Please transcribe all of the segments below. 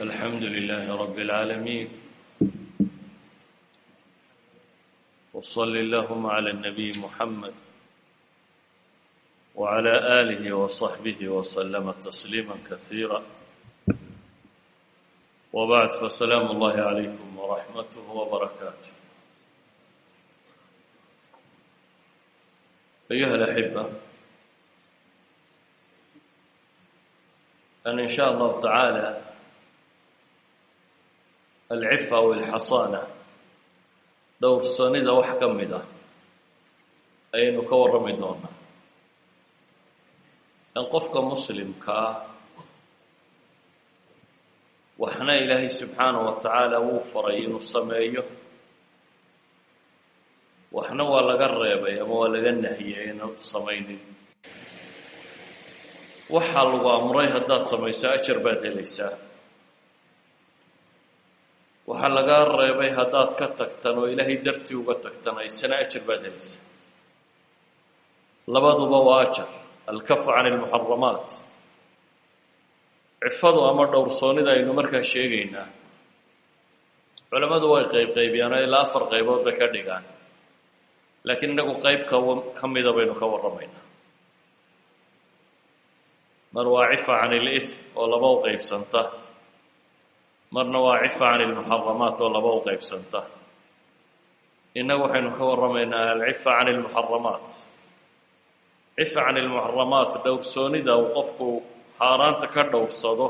الحمد لله رب العالمين وصل اللهم على النبي محمد وعلى آله وصحبه وسلم تسليما كثيرا وبعد فسلام الله عليكم ورحمته وبركاته أيها الأحبة أن إن شاء الله تعالى alcifa aw alxasaana dhowrsanida wax ka mid ah ayaynu ka warrami doonaa in qofka muslimka ah waxna ilaahay subxaanahu wa tacaala wuu faray inuu sameeyo waxna waa laga reebay ama waa laga nahiyay inu samaynin waxaa lagu amray haddaad samayso ajar baad helaysaa waxaa lagaa reebay haddaad ka tagtan oo ilaahay dartii uga tagtan aysana ajar baad helaysaa labaduba waa ajar alkafu can almuxaramaat cifadu ama dhowrsoonnida aynu markaa sheegaynaa. Culammadu way qayb qaybiyaan oo ilaa afar qaybood bay ka dhigaan. Laakiin innagu qayb ka ka mida baynu ka warramaynaa. Mar waa cifa can ilitm oo laba u qaybsanta marna waa cifa can ilmuxaramaat oo laba u qaybsanta. Innagu waxaynu ka warramaynaa alcifa can ilmuxaramaat. Cifa can ilmuxaramaat dhowrsoonida uu qofku xaaraanta ka dhowrsado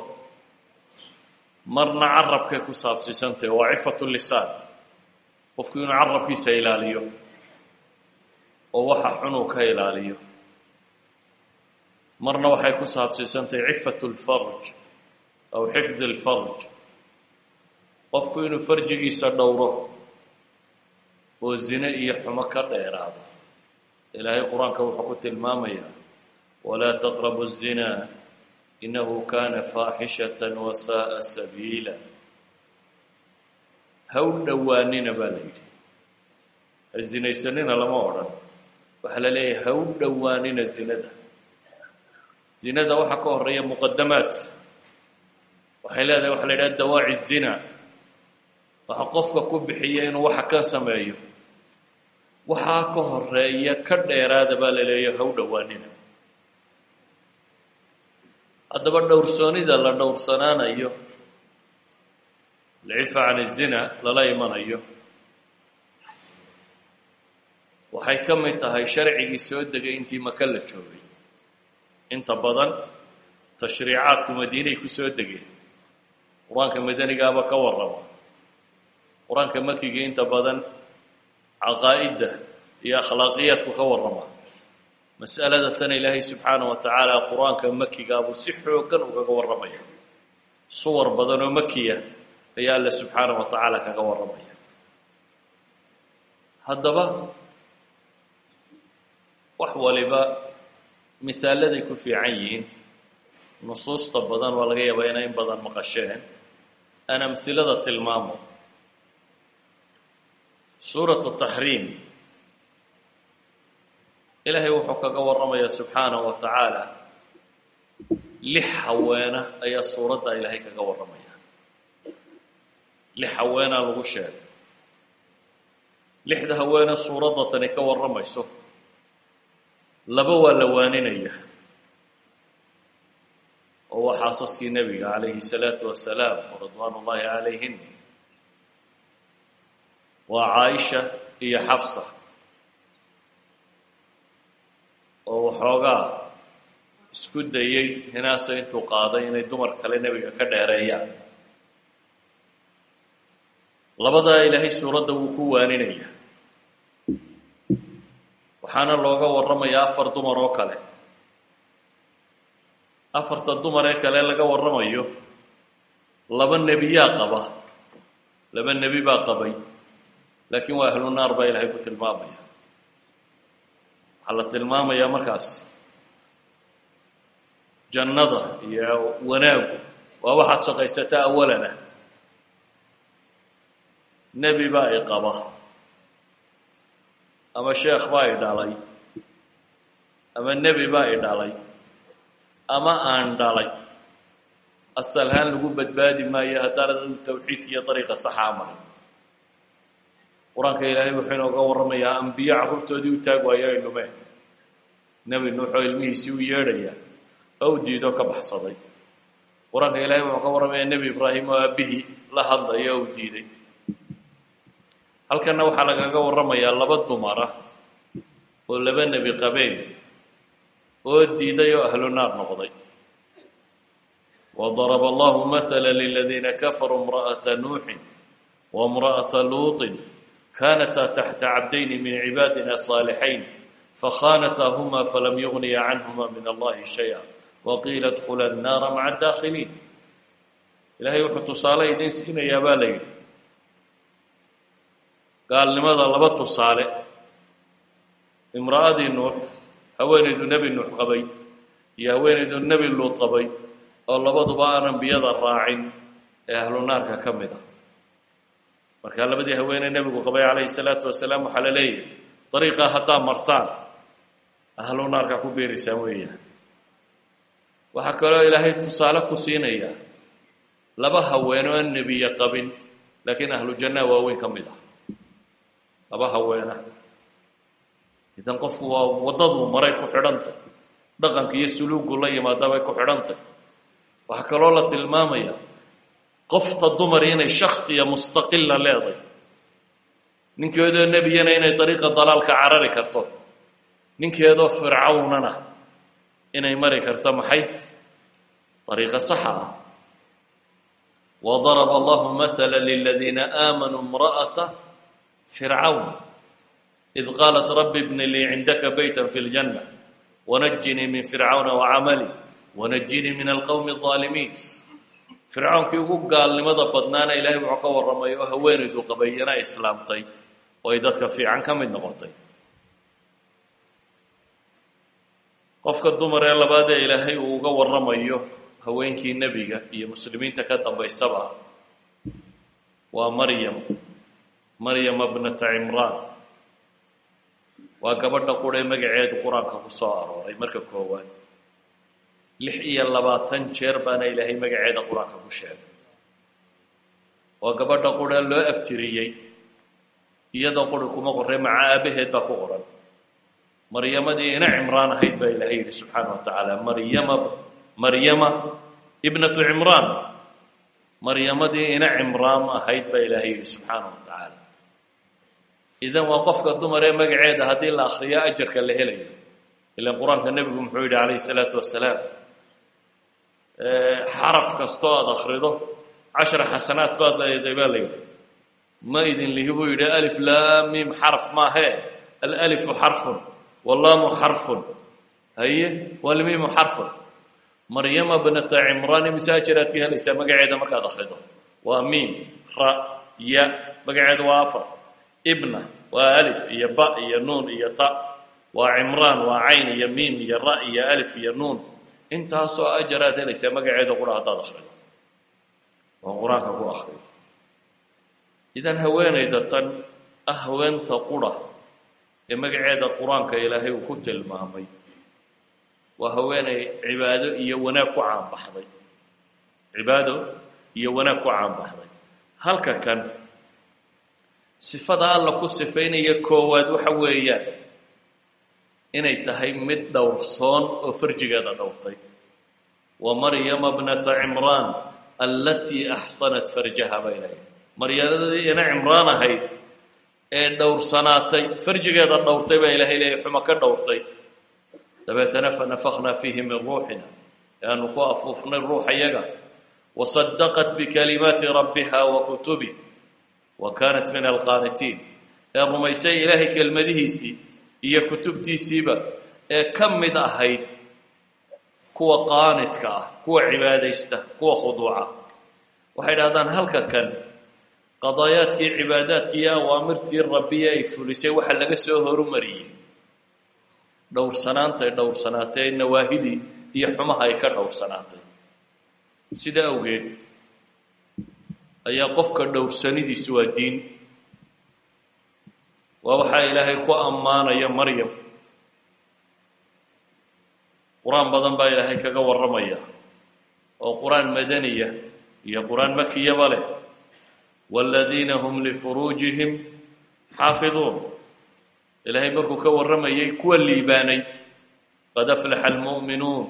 marna carabkay ku saabsiisantahy waa cifatu lisaan. Qofku inuu carabkiisa ilaaliyo oo waxa xunuu ka ilaaliyo. Marna waxay ku saabsiisantahay cifatu lfarj aw xifdi lfarj qofku inuu farjigiisa dhowro oo zine iyo xumo ka dheeraado ilaahay qur-aanka wuxuu ku tilmaamayaa walaa taqrabu الzina inahu kana faaxishata wasaءa sabiila ha u dhowaanina baa la yidhi ha zinaysanina lama odhan waxaa la leeyahay ha u dhowaanina zinada zinada waxaa ka horeeya muqadamaat waxay leedahay waxa la yidhaha dawaaci الzina waxa qofka ku bixiya inuu waxa ka sameeyo. Waxaa ka horreeya ka dheeraada baa la leeya ha u dhowaanina haddaba dhowrsoonida la dhowrsanaanayo alcifa can الzina lala imanayo waxay ka mid tahay sharcigii soo degay intii maka la joogay. Inta badan tashriicaadku madiinay ku soo degeen. Qur'aanka madanigaaba ka warrama qur'aanka makiga inta badan caqaa'idda iyo akhlaaqiyaadku ka warrama. Mas'alada tan ilaahay subxaana wa tacaala qur'aanka makigaabuu si xooggan ugaga warramaya. Suwar badan oo makiya ayaa alle subxaana wa tacaala kaga warramaya. Haddaba wax waliba mihaaladay ku fiican yihiin. Nusuusta badan waa laga yaabaa inay in badan maqasheen. Aan amhilada tilmaamo suuratu taxriim ilaahay wuxuu kaga warramayaa subxaanahu wa tacaala. Lix haweena ayaa suuradda ilaahay kaga warramaya. Lix haweenaa lagu sheegay. Lixda haweene suuradda tani ka warramayso. Laba waa la waaninaya. Oo waa xaasaskii nebiga calayhi salaatu wasalaam waridwaan ullaahi calayhin waa caaisha iyo xafsa. Oo waxoogaa isku dayey hinaasa intuu qaaday inay dumar kale nebiga ka dheereeyaan. Labadaa ilaahay suuradda wuu ku waaninaya waxaana looga warramayaa afar dumar oo kale. Afarta dumar ee kale laga warramayo laba nebiyaa qaba laba nebi baa qabay laakiin waa ahlu naar baa ilaahay ku tilmaamaya. Waxaa la tilmaamayaa markaas. Jannada iyo wanaagu waa waxaad shaqaysataa awalana. Nebi baa i qaba. Ama sheekh baa i dhalay. Ama nebi baa i dhalay. Ama aan dhalay. Asalhaan lagu badbaadi maayo haddaanad tawxiidka iyo dariiqa saxaa marin qur'aanka ilaahay wuxuu inooga warramayaa ambiyo carruurtoodii u taag waayo ay lumeen nebi nuuxoo ilmihiisii u yeedhaya oo u diidoo ka baxsaday. Qur'aanka ilaahay wuxuu ka warramayaa nebi ibraahim oo aabbihii la hadlaya oo u diiday. Halkanna waxaa lagaga warramayaa laba dumar ah oo laba nebi qabeen oo diiday oo ahlu naar noqday. Wadaraba allahu mahala liladiina kafaruu imra'ata nuuxin waimra'ata luuطin kaanataa taxta cabdayni min cibaadina صaalixayn fakhanataahuma falam yugniya canhuma min allahi shaya waqiila dkhula الnaara maca adaakhiliin ilaahay wuxuu tusaale idin siinayaa baa la yidhi gaalnimada laba tusaale imra'adii nuux haweenaydu nebi nuux qabay iyo haweenaydu nebi luud qabay oo labaduba aan ambiyada raacin ee ahlu naarka ka mid a markaa labadii haweeney nebigu qabay calayhi salaatu wasalaam waxaa la leeyahay dariiqaa haddaa martaan ahlu naarka ku biiraysaan weeyaan waxaa kaloo ilaahay tusaale ku siinayaa laba haween oo aan nebiye qabin laakiin ahlu jannaa waaweyn ka mid ah. Laba haweena idan qofku waa waddaduu maray ku xidhantay dhaqanka iyo suluugu la yimaada bay ku xidhantay waxaa kaloo la tilmaamaya qofta dumar inay shaksiya mustaqila leeday ninkeedoo nebiyana inay dariiqa dalaalka carari karto. Ninkeedoo fircawnana inay mari karto maxay? Dariiqa saxa وضرب الله مثلا للذين آمنوا امرأة فرعون إذ قالت رب ابن لي عندك بيتا في الجنة ونجني من فرعون وعملي ونجني من القوم الظالمين fircawnkii ugu gaalnimada badnaana ilaahay wuxuu ka warramay oo haweenaydu qabayana islaamtay oo ay dadka fiican ka mid noqotay. Qofka dumar ee labaad ee ilaahay uu uga warramayo haweenkii nebiga iyo muslimiinta ka dambaysaba waa maryam maryama bnata cimraan waa gabadha quree magaceedu qur'aanka ku soo arooray marka koowaad lix iyo labaatan jeer baana ilaahay magaceeda qur'aanka ku sheegay. Waa gabadha quree loo abtiriyey iyadoo quri kuma qorre maca aabaheed baa ku qoran. Maryamadii ina cimraan ahayd baa ilaahay yidhi subxaana wa tacaala maryama maryama ibnatu cimraan. Maryamadii ina cimraan ahayd baa ilaahay yidhi subxaana wa tacaala. Idan waa qofka dumar ee magaceeda haddii la akriyo ajarka la helayo. Ilan qur'aanka nebigu muxuu yidhi calayhi salaatu wasalaam xaraf kastoo aada akrido cashara xasanaat baad leedahay baa la yidhi ma idin lihi buu yidhi alif laamim xaraf maahee alalifu xarfun wallaamu xarfun. Haye walmiimu xarfun. Maryama bnata cimraan imise ajaraad ka helaysaa magaceeda markaad akrido waa miim ra ya magaceeda waa afar. Ibna waa alif iyo ba iyo nuun iyo ta. Waa cimraan waa cayn iyo miim iyo ra iyo iyo nuun intaasoo ajaraad helaysaa magaceeda qura haddaad akrido oo qur'aanka ku akriyo idan haweenayda tan ah haweenta qura ee magaceeda qur'aanka ilaahay uu ku tilmaamay waa haweenay cibaado iyo wanaag ku caanbaxday. Cibaado iyo wanaag ku caanbaxday. Halka kan sifada alla ku sifaynaya koowaad waxa weeyaan inay tahay mid dhowrsoon oo farjigeeda dhowrtay. Wa maryama bnata cimraan allatii axsanat farjaha bay lahayd maryamadii ina cimraan ahayd ee dhowrsanaatay farjigeeda dhowrtay baa ilaahay leeyahy xuma ka dhowrtay. Dabeetana fanafaknaa fiihi min ruuxina aanu ku afuufnay ruuxa yaga wasadaqat bikalimaati rabbiha wa kutubih wa kaanat min alqaanitiin. Ee rumaysay ilaahay kelmadihiisii iyo kutubtiisiiba ee ka mid ahayd kuwa qaanidka ah kuwa cibaadaysta kuwa khuduuca. Waxay dhahdaan halka kan qadaayaadkii cibaadaadkii iyo awaamirtii rabbiya ay fulisay waxa laga soo horumariyey. Dhowrsanaantay dhowrsanaatay nawaahidii iyo xumaha ay ka dhowrsanaatay sida awgeed ayaa qofka dhowrsanidiisu waa diin waa waxaa ilaahay ku ammaanaya maryam. Qur'aan badan baa ilaahay kaga warramaya oo qur'aan madaniya iyo qur'aan makiyaba leh. Waaladiina hum lifuruujihim xaafiduun. Ilaahay markuu ka warramayay kuwa liibaanay qad aflaxa almu'minuun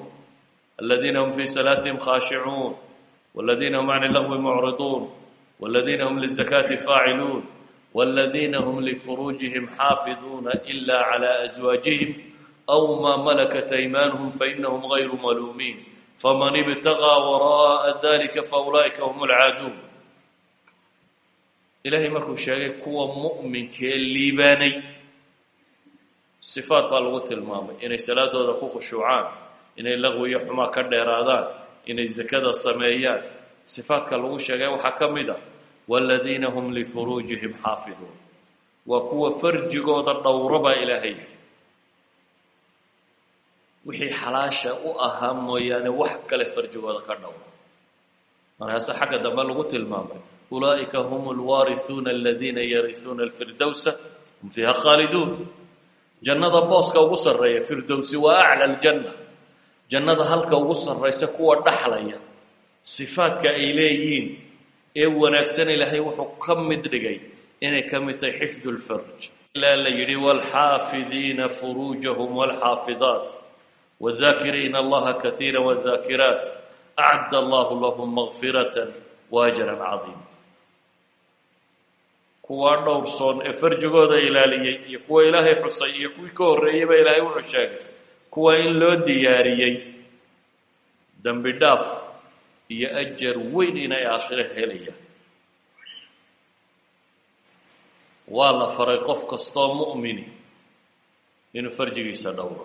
aladiina hum fii salaatihim khaashicuun waladiina hum can ilagwi mucriduun waladiina hum lizakaati faaciluun. wاladiina hm lifuruujihim xaafiduuna ila clى aswaajihim aw ma malakat aymanuhum fainahum gayru maluumiin faman ibtagىa waraءa dalika faulaa'ika hm اlcaaduun ilaahay markuu sheegay kuwa mu'minkee liibaanay sifaat baa lagu tilmaamay inay salaadooda ku khushuucaan inay laqwi iyo xumaa ka dheeraadaan inay zakada sameeyaan sifaadka lagu sheegay waxaa ka mid a waaladiina hum lifuruujihim xaafiduun waa kuwa farjigooda dhowro baa ilaahay wixii xalaasha u ahaa mooyaane wax kale farjigooda ka dhowro markaase xagga dambe lagu tilmaamay ulaa'ika hum alwaarihuuna aladiina yarisuuna alfirdowsa hum fiiha khaaliduun jannada booska ugu sarreeya firdowsi waa acla aljanna jannada halka ugu sarraysa kuwa dhaxlaya sifaadka ay leeyihiin ee wanaagsan ilaahay wuxuu ka mid dhigay inay ka mid tahay xifdu lfarj ilaa la yidhi waalxaafidiina furuujahum waalxaafidaat wاdakiriina allaha kaiira wاdakiraat acadda allahu lahum makfirata waajran cadiima kuwaa dhowrsoon ee farjigooda ilaaliyey iyo kuwa ilaahay xusay iyo kuwii ka horreeyeyba ilaahay wuxuu sheegay kuwa in loo diyaariyey dembi dhaaf iyo ajar weyn inay aakhiro helayaan. Waa la faray qof kastoo mu'mini inuu farjigiisa dhowro.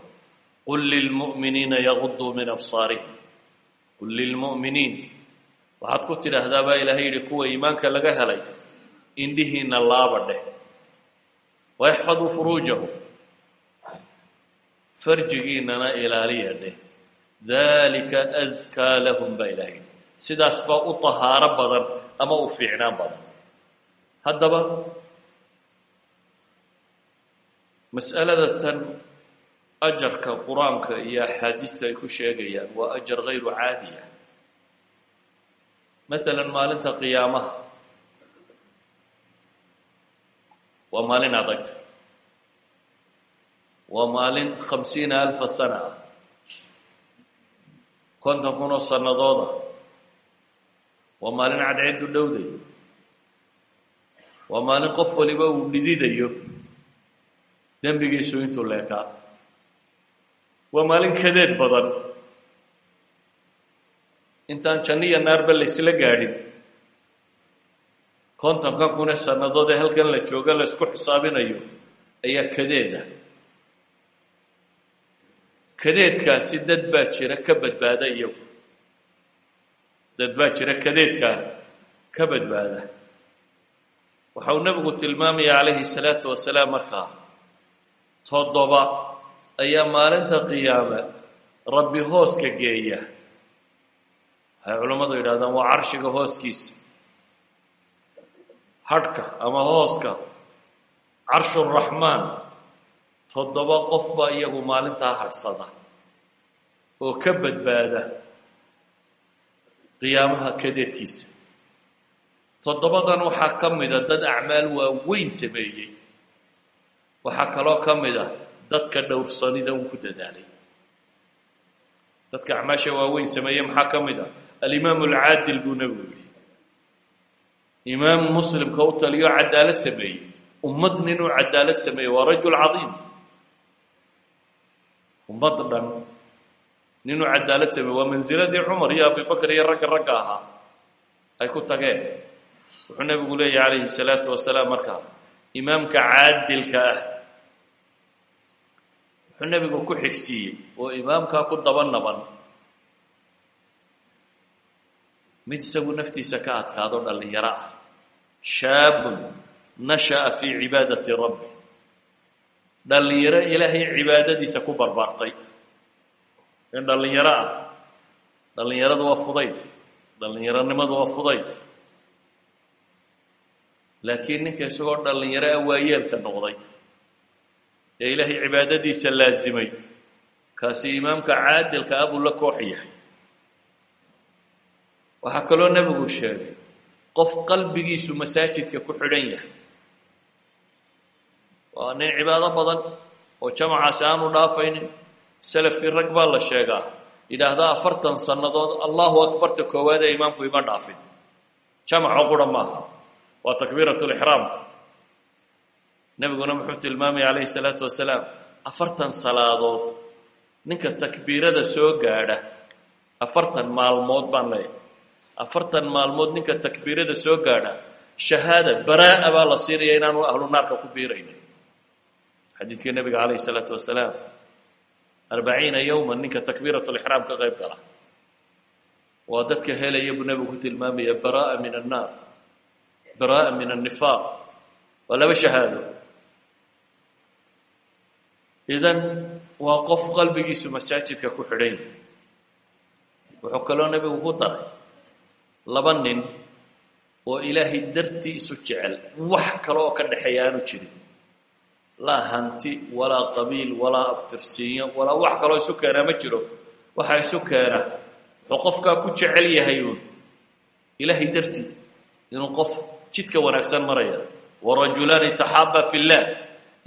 Qul lilmu'miniina yaguduu min absaarihim. Qul lilmu'miniin waxaad ku tidhaahdaa baa ilaahay yidhi kuwa iimaanka laga helay indhihiina laaba dheh wayaxfaduu furuujahum. Farjigiinana ilaaliya dheh dalika askaa lahum baa ilahay yidhi sidaas baa u tahaaro badan ama u fiicnaan badan. Haddaba mas'alada tan ajarka qur'aanka iyo axaadiista ay ku sheegayaan waa ajar hayru caadiya maalan maalinta qiyaamaha. Waa maalin adag. Waa maalin khamsiina alfa sana ah. Konton kun oo sannadooda waa maalin cadceedu dhowday waa maalin qof waliba uu dhididayo. Dembigiisu intuu leekaa. Waa maalin kadeed badan. Intaan janno iyo naarba laysla gaadhin. Kontonka kun ee sannadood ee halkan la jooga la isku xisaabinayo ayaa kadeeda kadeedkaasi dad baa jira ka badbaada iyagu dad baa jira kadeedkaa ka badbaada waxa uu nebigu tilmaamaya calayhi salaatu wasalaam markaa toddoba ayaa maalinta qiyaame rabbi hooska geeya. Waxay culammadu yidhahdaan waa carshiga hooskiisa. Hadhka ama hooska carshuraxmaan toddoba qof baa iyagu maalintaa hadhsada. Oo ka badbaada qiyaamaha kadeedkiisa. Toddobadan waxaa ka mida dad acmaal waaweyn sameeyey. Waxaa kaloo ka mid a dadka dhowrsanida un ku dadaalay. Dadka acmaasha waaweyn sameeye maxaa ka mid ah? Alimaam alcaadil buu nebigu yidhi. Imaam muslimka u taliyo cadaalad sameeyey. Ummad ninuu cadaalad sameeyey. Waa rajul cadiim. Ummad dhan ninuu cadaalad sameeyey waa mansiladii cumar iyo abibakr iyo ragga ragga ahaa ay ku tageen. Wuxuu nebigu leeyahy calayhi salaatu wasalaam markaa imaamka caadilka ah. Wuxuu nebigu ku xigsiiyey oo imaamkaa ku daba naban mid isagu naftiisa ka adkaado dhallinyaro ah. Shaabun nasha'a fii cibaadati rabbi. Dhallinyaro ilaahay cibaadadiisa ku barbaartay in dhallinyaro ah. Dhallinyaradu waa fudayd. Dhallinyaronimadu waa fudayd. Laakiin ninka isagoo dhallinyaro ah waayeelka noqday ee ilaahay cibaadadiisa laasimay kaasi imaamka caadilka ah buu la koox yahay. Waxaa kaloo nebigu sheegay qof qalbigiisu masaajidka ku xidhan yahay. Waa nin cibaado badan oo jamacaasi aanu dhaafaynin salafkii rag baa la sheegaa yidhaahdaa afartan sannadood allahu akbarta koowaad imaamku ima dhaafin jamaco qura maaha waa takbiirat lixraam nebiguna muxuu tilmaamaya calayhi salaatu wasalaam afartan salaadood ninka takbiirada soo gaadha afartan maalmood baan leeyahay afartan maalmood ninka takbiirada soo gaadha shahaada baraa'a baa la siinaya inaanu ahlu naarka ku biiraynin xadiidkii nebiga calayhi salaatu wasalaam arbaciina yowman ninka takbiirat lixraam ka qayb gala waa dadka helaya buu nebigu ku tilmaamaya baraa'a min annaar baraa'a min annifaaq waa laba shahaado idan waa qof qalbigiisu masaajidka ku xidhan yahay wuxuu kaloo nebigu ku daray laba nin oo ilaahay dartii isu jecel wax kale oo ka dhexeeya aanu jirin laa hanti walaa qabiil walaa abtirsiinyo walaa wax kaloo isu keenaa ma jiro. Waxa isu keena. Wuxuu qofkaa ku jecel yahay uun. Ilaahay dartii inuu qof jidka wanaagsan maraya. Warajulaani taxaaba fi اllah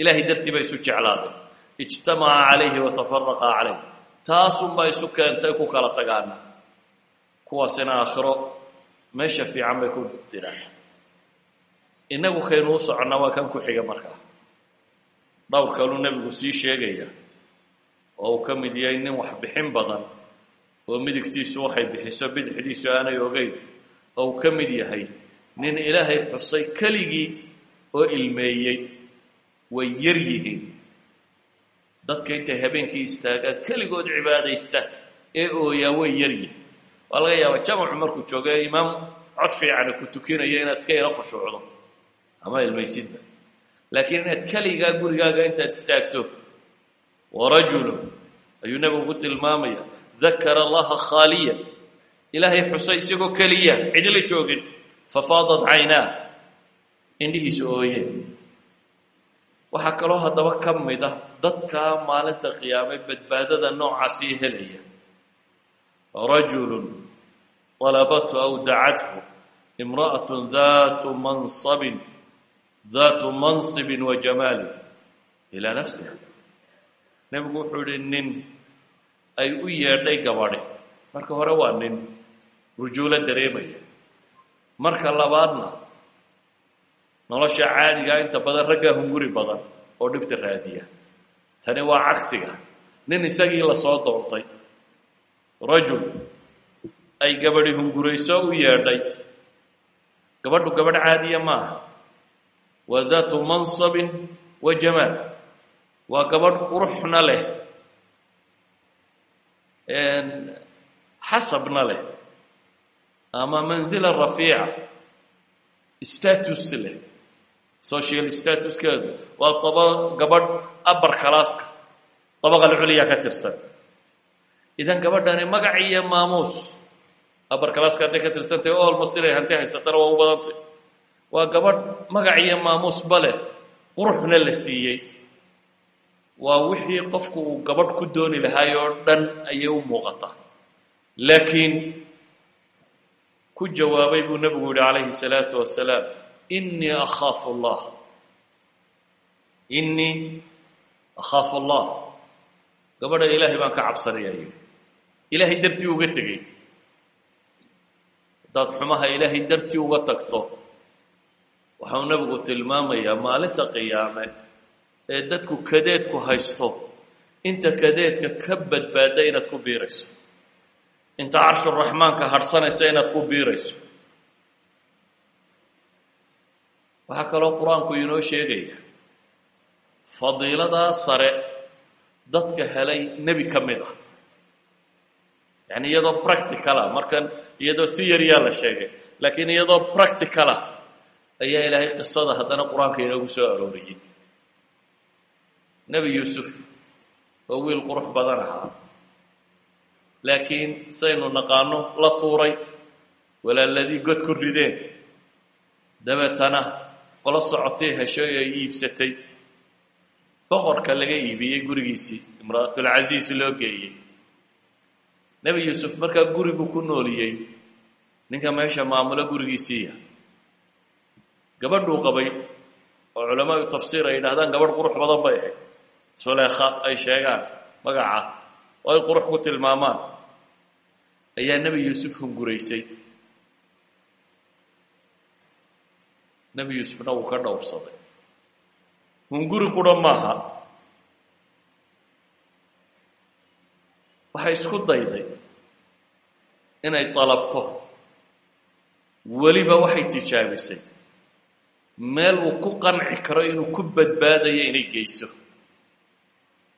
ilaahay dartii bay isu jeclaadeen. Ijtamaca calayhi watafaraqa calayh taasunbaa isu keentay ku kala tagaana kuwaasina aakhiro meesha fiican bay ku diraan. Innagu kaynu u soconnaa waa kan ku xiga markaa dhowr kaluu nebigu sii sheegaya oo uu ka mid yahay nin wax bixin badan oo midigtiisu waxay bixiso bidixdiisu aanay ogeyn oo uu ka mid yahay nin ilaahay xusay keligii oo ilmeeyey way yar yihiin. Dadka intay habeenkii istaagaan keligood cibaadaysta ee ooyaa way yar yihiin. Waa laga yaabaa jamacu markuu joogo ee imaam cod fiicana ku tukinayo inaad iska yaro khushuucdo ama ilmaysidba laakiin inaad keligaa gurigaaga intaad istaagto warajulu ayuu nebigu ku tilmaamaya dakara allaha khaaliya ilaahay xusay isagoo keliya cidila joogin fafaadat caynaa indhihiisa ooyeen waxaa kaloo haddaba ka mid ah dadkaa maalinta qiyaamay badbaadada noocaasii helaya. Rajulu طalabathu aw dacathu imra'aة mansabin mansibin wa jamaalin ilaa nafsiha nebigu wuxuu ihi nin ay u yeedhay gabadhi marka hore waa nin rujuulo dareemaya marka labaadna nolosha caadigaa inta badan raggaa hunguri badan oo dhibta raadiya tani waa cagsiga nin isagii la soo doontay rajul ay gabadhi hungurayso u yeedhay gabadhu gabadh caadiya maaha waa daatu mansabin wa jamaal waa gabadh quruxna leh. Xasabna leh. Ama manzila rafiica status leh. Social statuskeedu waa aba gabadh abar kalaaska dabaqal culya ka tirsan. Idan gabadhani magac iyo maamuus abar kalaaska hadday ka tirsantahy olmost inay hanti haysatana waa u waa gabadh magac iyo maamuusba leh quruxna la siiyey waa wixii qofku uu gabadh ku dooni lahaay oo dhan ayay u muuqataa laakiin ku jawaabay buu nebigu yihi calayhi الsalaatu wasalaam inii akhaafu اllah inii akhaafu اllah gabadha ilaahay baan ka cabsanayayo ilaahay dartii uga tegey haddaad xumaha ilaahay dartii uga tagto waxau nebigu tilmaamayaa maalinta qiyaame ee dadku kadeedku haysto. Inta kadeedka ka badbaada inaad ku biirayso. Inta carshuraxmaanka hadhsanaysa inaad ku biirayso. Waxaa kaloo qur'aanku inoo sheegaya fadiiladaa sare dadka helay nebi ka mid ah. Yacni iyadoo practicala markan iyadoo theory-yaa la sheegay laakiin iyadoo practicala ayaa ilaahay qisada haddana qur'aanka inoogu soo arooriyey. Nebi yuusuf oo wiil qurux badan ahaa. Laakiin saynu naqaano la tuuray walaaladii god ku rideen. Dabeetana qolo socotay heshoy ay iibsatay. Boqorka laga iibiyey gurigiisii imra'atulcasiis loo geeyey. Nebi yuusuf markaa guri buu ku nooliyey. Ninka meesha maamulo gurigiisiiya gabadhuu qabay oo culamaau tafsiir ay yidhahdaan gabadh qurux badan bay ahayd. Suleekha ay sheegaan magaca oo ay qurux ku tilmaamaan. Ayaa nebi yuusuf hunguraysay. Nebi yuusufna wuu ka dhowrsaday. Hunguri qura maaha. Waxay isku dayday inay dalabto. Weliba waxay tijaabisay meel uu ku qanci karo inuu ku badbaadayo inay geyso.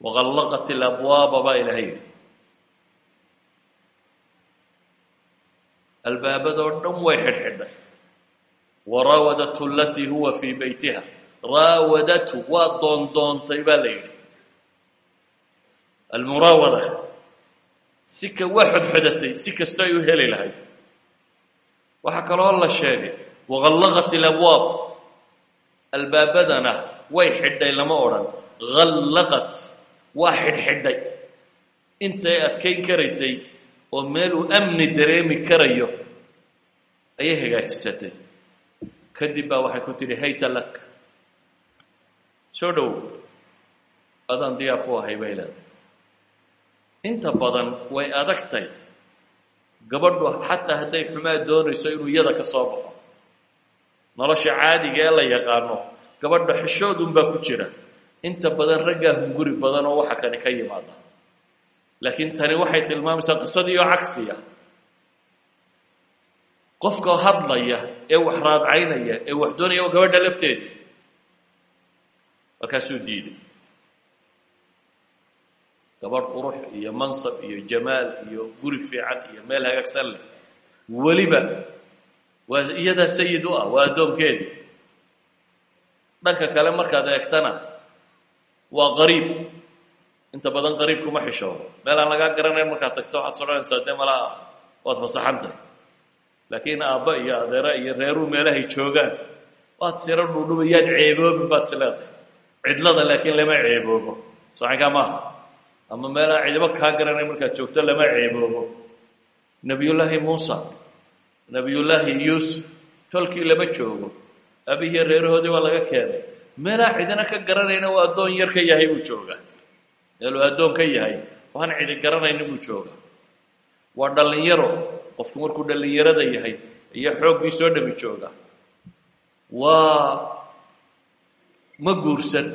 Waqallaqat ilabwaaba baa ilahay yidhi. Albaabadoo dhan way xidhxidhay. Waraawadatu alatii huwa fii beytiha raawadatu waa doondoontay baa la yidhi. Almuraawada. Si ka waa xodxodatay si kastoo ay u heli lahayd. Waxaa kaloo la sheegay. Waqallaqat ilabwaab albaabadana way xidhay lama odhan. Hallaqat waa xidhxidhay. Intay adkayn karaysay oo meeluu amni dareemi karayo ayay hagaajisatay kadib baa waxay ku tidhi hayta lak soo dhow. Adaan diyaar ku ahay bay leedahay inta badan way adagtay. Gabadhu xataa hadday xumaa doonayso inuu iyada ka soo baxo nolosha caadiga ee la yaqaano gabadha xishoodunbaa ku jira. Inta badan raggaa hunguri badan oo waxa kani ka yimaada. Laakiin tani waxay tilmaamaysaa qisadii oo cagsiya qofka hadlaya ee wax raadcaynaya ee wax doonaya oo gabadha lafteedii markaasuu diiday. Gabadh qurux iyo mansab iyo jamaal iyo guri fiican iyo meel hagaagsan leh. Weliba waa iyadaa sayid u ah waa addoonkeedii dhanka kale markaad eegtana waa qariib. Inta badan qariib kuma xishoodo meel aan lagaa garanayn markaad tagto waxaad sodhanaysaa dee malaa waad fasaxantay. Laakiin aabba iyo adeera iyo reeruu meelahay joogaan waad siro dhudhuba yaad ceeboobin baad is leedahay. Cidlada laakiin lama ceeboobo. Socankaa maaha. Ama meelaan cidibo kaa garanayn markaad joogto lama ceeboobo. Nebiyullaahi muusa nebiyullaahi yuusuf tolkii lama joogo. Abihiyo reerahoodii waa laga keenay. Meelaa cidina ka garanayna uu addoon yar ka yahay buu joogaa. Meeluu addoon ka yahay waan cidi garanayna buu joogaa. Waa dhallinyaro qofku markuu dhallinyarada yahay iyo xooggii soo dhami jooga. Waa ma guursan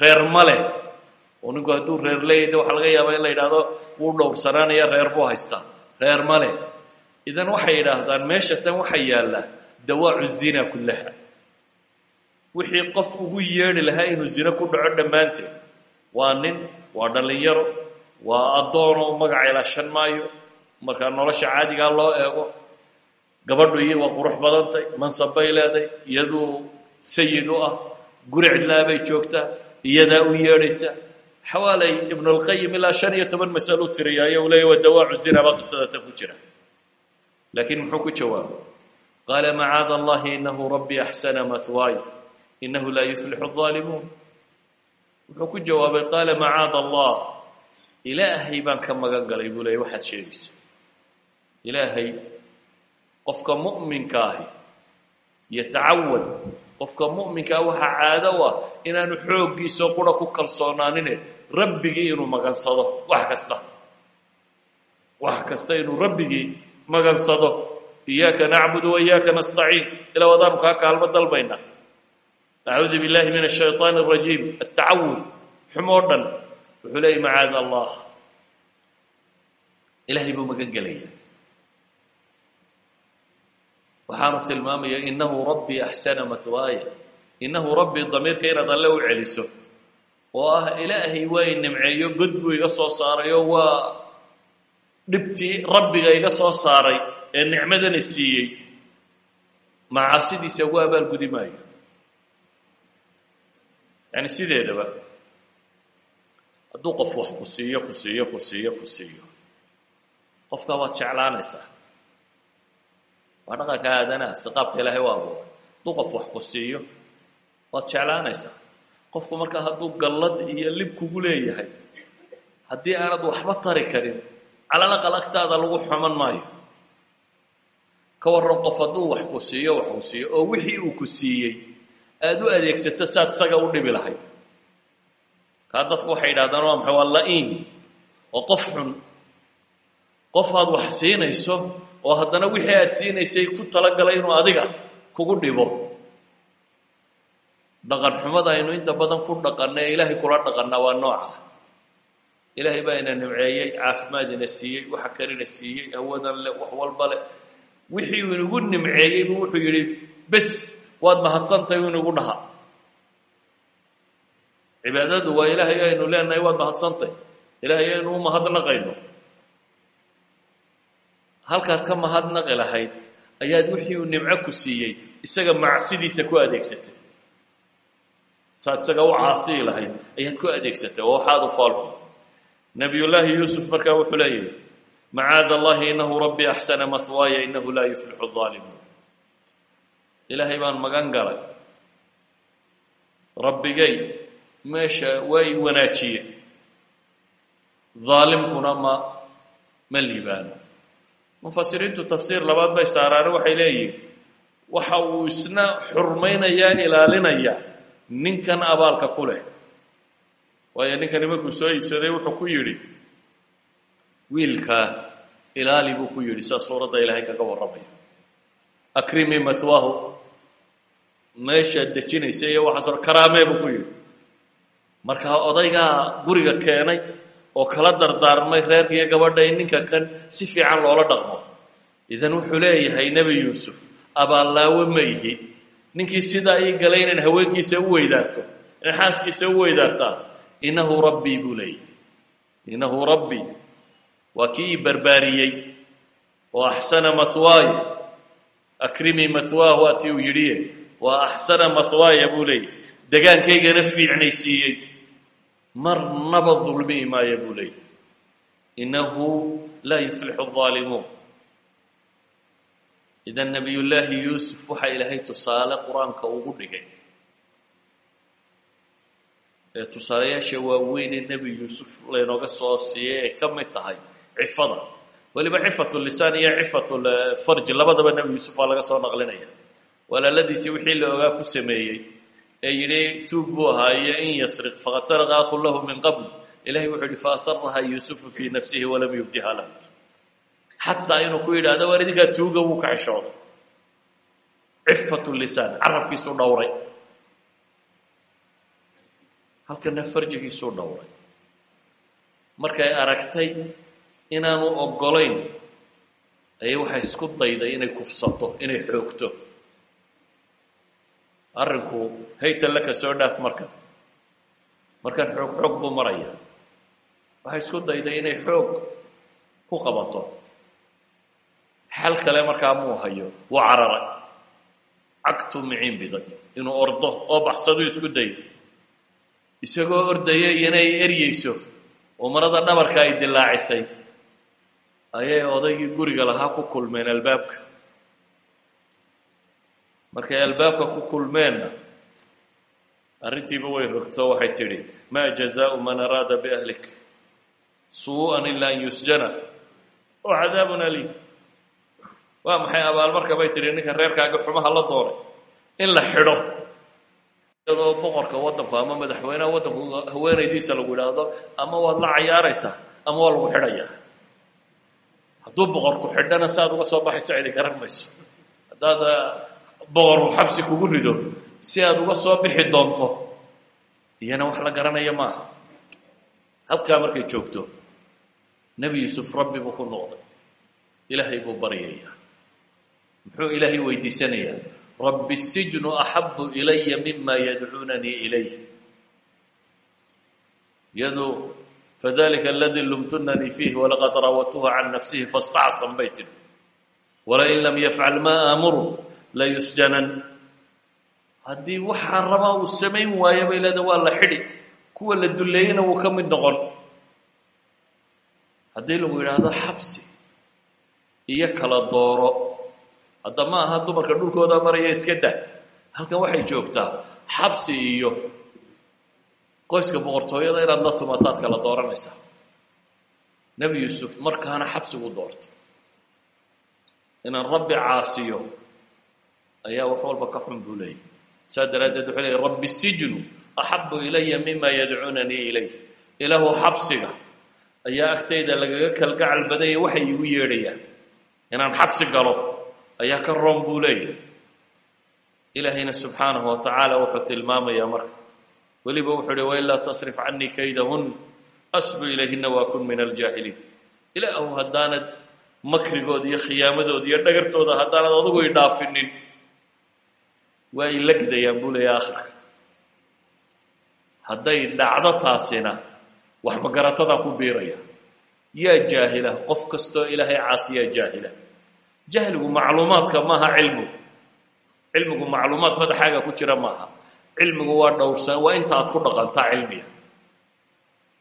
reer ma leh. Oo ninku hadduu reer leeyahy de waxaa laga yaabaa in la yidhaahdo wuu dhowrsanaanaya reer buu haystaa. Reer ma leh idan waxay yidhaahdaan meesha tan waxa yaalla dawaacu zina kullaha. Wixii qof ugu yeedhi lahaa inuu zino ku dhaco dhammaanteed. Waa nin waa dhallinyaro waa addoonoo magaca ilaashan maayo markaa nolosha caadigaa loo eego. Gabadhu iyo waa qurux badantay mansab bay leeday iyaduu sayid u ah guri cidlaa bay joogtaa iyadaa u yeedhaysa. Xawaalay ibnulqayim ilaa shan iyo toban masalo tiriyaayo uu leeya waa dawaacu zina baa qisada tan ku jira laakiin muxuu ku jawaabay qaala macaada allahi inahu rabbii axsana mawaay inahu laa yuflixu اaalimuun wuxuu ku jawaabay qaala macaada allah ilaahay baan ka magan galay buu leeyay waxaad sheegayso ilaahay qofka mu'minka ahi yatacawad qofka mu'minkaa waxaa caado u ah inaanu xooggiisao qura ku kalsoonaanine rabbigii inuu magansado wax kasta wax kasta inuu rabbigii magansado iyaaka wa waiyaaka nastaciin. Ilaa wadaanu kaa kaalmo dalbayna. Acuudu billahi min ashayطaan اrajiim atacawud xumoo dhan wuxuu leeyay macaad allah. Ilahay buu magan gelaya waxaanu tilmaamaya inahu rabbii axsana mahwaaya inahu rabbii damiirka inaad alle u celiso. Oo ah ilaahay waa nimceeyo god buu iga soo saarayo waa dhibtii rabbiga iga soo saaray ee nicmadana siiyey. Macaasidiisa ugu abaalgudi maayo. Yani sideedaba hadduu qof wax ku siiyo ku siiyo ku siiyo ku siiyo qofkaa waad jeclaanaysaa waa dhaqanka aadanaha si qaabka ilaahay u abuuray. Hadduu qof wax ku siiyo waad jeclaanaysaa qofku markaa hadduu gallad iyo lib kugu leeyahay haddii aanad waxba tari karin calal aqal agtaada lagu xuman maayo. Ka warran qof hadduu wax ku siiyo wax uu siiyo oo wixii uu ku siiyey aada u adeegsato saad isaga u dhibi lahayd. Kaa dadku waxay yidhahdaan waa maxay? Waa la-iin oo qof xun. Qof aad wax siinayso oo haddana wixii aad siinaysay ku talagalay inuu adiga kugu dhibo. Dhaqan xumada aynu inta badan ku dhaqanna ee ilaahay kula dhaqannaa waa nooca ilaahay baa ina nimceeyey caafimaad ina siiyey waxa kalina siiyey hawadan leh wax walba leh. Wixii uu inagu nimceeyey buu wuxuu yidhi bes waad mahadsantahay u inagu dhaha. Cibaadadu waa ilaahay aynu leenahay waad mahadsantahy ilaahay aynu u mahadnaqayno. Halkaad ka mahadnaqi lahayd ayaad wixii uu nimco ku siiyey isaga macsidiisa ku adeegsatay. Saad isaga u caasiyi lahayd ayaad ku adeegsatay oo waxaad u faalxu nabiyullaahi yuusuf markaa wuxuu leeyahy macaad allahi inahu rabbi axsana mahwaaya inahu laa yuflixu aalimuun ilaahay baan magan galay. Rabbigay meesha waa i wanaajiye daalimkuna ma ma liibaano mufasiriintu tafsiir labaad bay saaraane waxay leeyihiin waxa uu isna xurmaynayaa ilaalinaya ninkan abaalka ku leh waayo ninkani markuu soo iibsaday wuxuu ku yidhi wiilkaa ilaali buu ku yidhi saa suuradda ilaahay kaga warramaya akrimi matwaahu meeshaad dejinaysa iyo waxaasoo karaamee buu ku yidhi. Markaa odaygaa guriga keenay oo kala dardaarmay reerkiiyo gabadha in ninka kan si fiican loola dhaqmo. Idan wuxuu leeyahay nebi yuusuf abaallaawe ma ihi. Ninkii sidaa ii galay inaan haweenkiisa u weydaarto inaan xaaskiisa u weydaartaa innahu rabbii buu leeyahy innahu rabbii waa kii ii barbaariyey oo axsana mahwaaya akrimii mahwaahu waatii uu yidhiye. Waa axsana mahwaaya buu leeyahy degaankaygana fiicnaysiiyey marnaba dulmihi maaya buu leeyahy innahu laa yuflixu aalimuun idan nebiyullaahi yuusuf waxaa ilaahay tusaale qur'aanka ugu dhigay ee tusaalayaasha waaweyn ee nebi yuusuf laynooga soo siiyey ay ka mid tahay cifada. Weliba cifatu lisaan iyo cifatu farji labadaba nebi yuusuf waa laga soo naqlinaya. Walaaladiisii wixii la ogaa ku sameeyey ee yidhi tuug buu ahaa iyo in yasriq faqad saraqa akhun lahu min qabl. Ilahay wuxuu yihi faasaraha yuusufu fii nafsihi walam yubdiha lahu. Xataa inuu ku yidhaahdo waar tuuga wuu ka ceshooday cifatu lisaan carabkiisuu dhowray halkana farjigiisuu dhowray. Markay aragtay inaanu oggolayn ayay waxay isku dayday inay kufsato inay xoogto. Arrinku haytan laka soo dhaaf marka. Markaan xoog xoog buu maraya. Waxay isku dayday inay xoog ku qabato. Xal kale markaa muu hayo wuu cararay cagtuu miciin biday inuu ordo oo baxsaduu isku dayo isagoo ordaya iyana ay eryeyso oo marada dhabarka ay dilaacisay ayay odaygii guriga lahaa ku kulmeen albaabka. Markay albaabka ku kulmeenna arrintiiba way rogto waxay tidhi maa jazaau man araada biahlik suu'an ila an yusjana oo cadaabun aliim. Waa maxay abaalmarka bay tidhi ninkan reerkaaga xumaha la doonay in la xidho iyadoo boqorka waddanku ama madaxweynaha waddanku haweenaydiisa lagu idhaahdo ama waad la cayaaraysaa ama waa lagu xidhayaa hadduu boqorku xidhana si aad uga soo baxaysa cidi garan mayso. Haddaad boqorku xabsi kugu rido si aad uga soo bixi doonto iyana wax la garanaya maaha. Halkaa markay joogto nebi yuusuf rabbi buu ku noqday. Ilaahay buu baryayaa muxuu ilaahay weydiisanayaa rabbi الsijnu axabu ilaya mima yadcuunanii ilayh. Iyadu fadalika aladii lumtunanii fiih walaqad raawatuha can nafsihi fastacsan bay tidhi walain lam yafcal ma aamuru layusjanan haddii waxaan rabaa uu samayn waayo bay leeda waa la xidhi. Kuwa la dulleeyeyna wuu ka mid noqon. Haddii lagu yidhaahdo xabsi iyo kala dooro hadda ma aha dumarka dhulkooda maraya iska dah halkan waxay joogtaa xabsi iyo qoyska boqortooyada inaad la tumataad kala dooranaysaa nebi yuusuf markaana xabsigu doortay. Inaan rabbi caasiyo ayaa wax walba ka xun buu leeyay saa daraaddeed wuxuu leeyay rabbi sijnu axabu ilaya mima yadcuunanii ilay ilaahu xabsiga ayaa agtayda lagaga kalgacal badanya waxay igu yeedhayaan inaan xabsi galo ayaa ka roon buu leeyahy. Ilaahayna subxaanahu wa tacaala wuxuu tilmaamayaa marka. Weliba wuxuu uhi wailaa tasrif canii kaydahun asbu ilayhina waakun min aljaahiliin. Ilaahu haddaanad makrigood iyo khiyaamadood iyo dhagartooda haddaanad adugu i dhaafinin waa ay lagdayaan buu leeya akhirka hadday dhacdo taasina wax magaratadaa ku biiraya. Yaa jaahila qof kastoo ilaahay caasiyaa jaahila jahligu macluumaadka maaha cilmigu. Cilmigu macluumaad madaxaaga ku jira maaha. Cilmigu waa dhowrsan waa intaaad ku dhaqantaa cilmiga.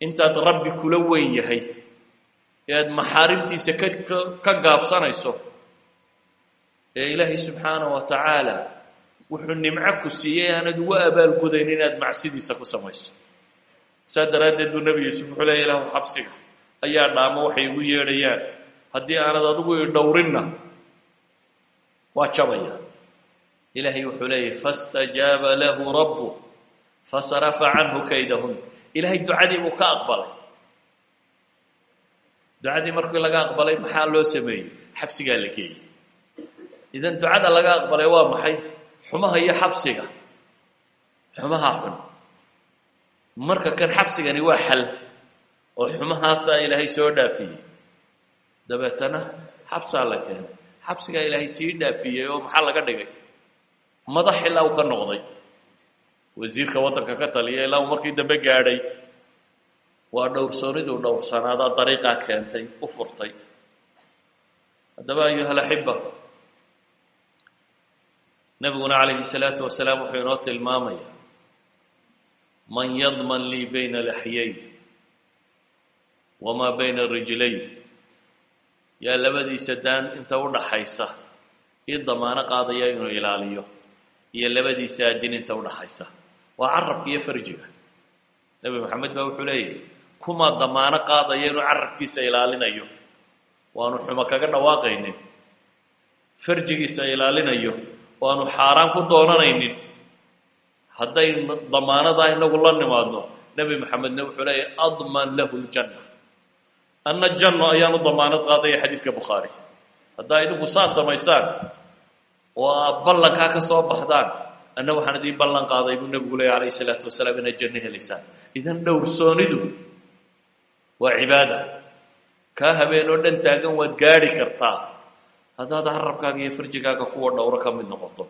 Intaad rabbi kula weyn yahay ee aad maxaarimtiisa ka ka gaabsanayso ee ilaahay subxaanahu wa tacaala wuxuu nimco ku siiyey aanad ugu abaalgudayn inaad macsidiisa ku samayso. Saa daraaddeed buu nebi yuusuf wuxuu leeya ilahu xabsiga ayaa dhaamo waxay igu yeedhayaan. Haddii aanad adigu i dhowrinna waa jabaya. Ilaahay wuxuu leeyahy faاstajaaba lahu rabu fasarafa canhu kaydahun. Ilaahay ducadii buu ka aqbalay. Ducadii markii laga aqbalay maxaa loo sameeyey? Xabsigaa la geeyey. Idan ducada laga aqbalay waa maxay? Xumaha iyo xabsiga. Xumaha xun. Marka kan xabsigani waa xal oo xumahaasaa ilaahay soo dhaafiyey. Dabeetana xabsaa la keenay xabsigaa ilaahay sii dhaafiyey oo maxaa laga dhigay? Madax ilaa uu ka noqday. Wasiirka waddanka ka taliya ilaa uu markii dambe gaadhay. Waa dhowrsooniduu dhowrsanaadaa dariiqaa keentay u furtay. Haddaba ayuha alaxiba nebiguna calayhi salaatu wasalaam wuxuu inoo tilmaamaya man yadman lii bayna laxyayn wamaa bayna rijlayn yaa labadiisa daan inta u dhaxaysa ii damaano qaadaya inuu ilaaliyo. Iyo labadiisa adin inta udhaxaysa waa carabka iyo farjiga. Nebi maxamed baa wuxuu leeyahy kumaa damaano qaadaya inuu carabkiisa ilaalinayo. Waanu xumo kaga dhawaaqaynin. Farjigiisa ilaalinayo waanu xaaraan ku doonanaynin. Hadday damaanadaa inagu la nimaadno nebi maxamedna wuxuu leeyahy adman lahu ljanna anna janno ayaanu damaanad qaadaya xadiidka bukhaari haddaa idinku saa samaysaan oo aad ballankaa ka soo baxdaan anna waxaan idiin ballan qaaday buu nebigu leeya alayh isalaatu wasalaam inaad janno helaysaan idan dhowrsoonidu waa cibaada kaa habeen oo dhan taagan waad gaadhi kartaa haddaad carabkaaga iyo farjigaaga kuwa dhowro ka mid noqoto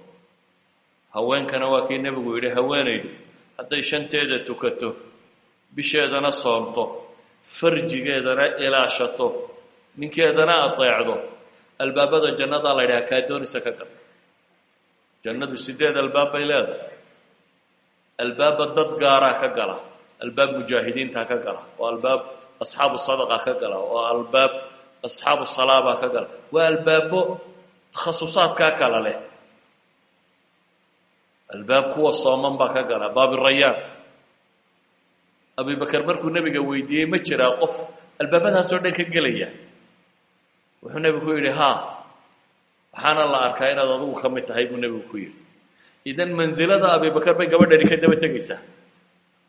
haweenkana waa kii nebigu yidhi haweenaydu hadday shanteeda tukato bisheedana soonto farjigeedana ilaashato ninkeedana adeecdo albaabada jannadaa la ydhaha kaa doonaysa ka gal jannadu sideed albaab bay leedahay. Albaabba dad gaaraa ka gala albaab mujaahidiintaa ka gala oo albaab asxaabu sadaqa ka gala oo albaab asxaabu salaabaa ka gala. Waa albaabo takhasusaadkaa kala leh. Albaab kuwa sooman baa ka gala baabirayaan abibakar markuu nebiga weydiiyey ma jiraa qof albaabadaasoo dhan ka gelaya? Wuxuu nebigu ku yidhi haa waxaana la arkaa inaad adugu ka mid tahay buu nebigu ku yidhi. Idan mansilada abibakar bay gabadhani ka daba tegaysaa